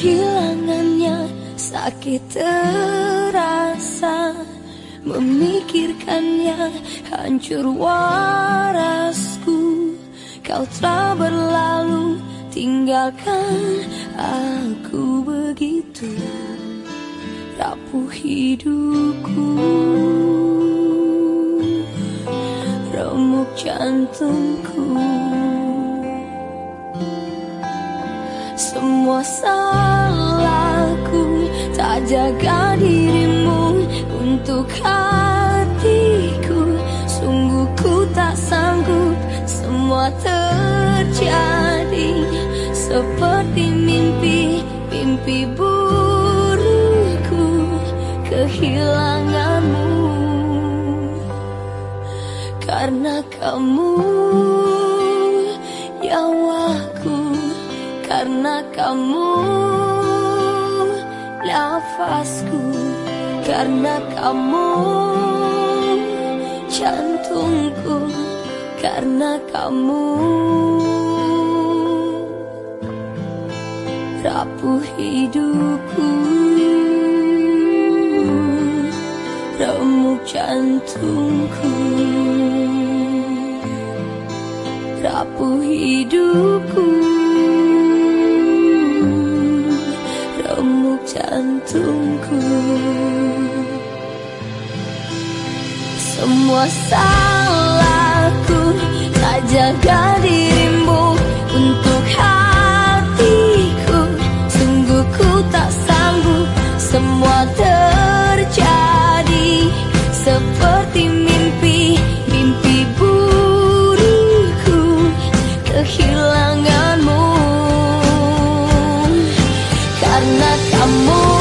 kehilangannya sakit terasa. Memikirkannya hancur warasku. Kau telah berlalu tinggalkan aku begitu. Rapuh hidupku. Remuk jantungku Semua salahku. Tak jaga dirimu untuk hatiku. Sungguh ku tak sanggup. Semua terjadi Seperti mimpi. Mimpi burukku. Kehilanganmu. Karena kamu Nyawaku karena kamu nafasku Karena kamu jantungku Karena kamu. Rapuh hidupku Remuk jantungku. Rapuh hidupku jantungku. Semua salahku Tak jaga dirimu untuk hatiku. Sungguh ku tak sanggup semua terjadi Seperti mimpi, mimpi burukku Kehilanganmu Karena kamu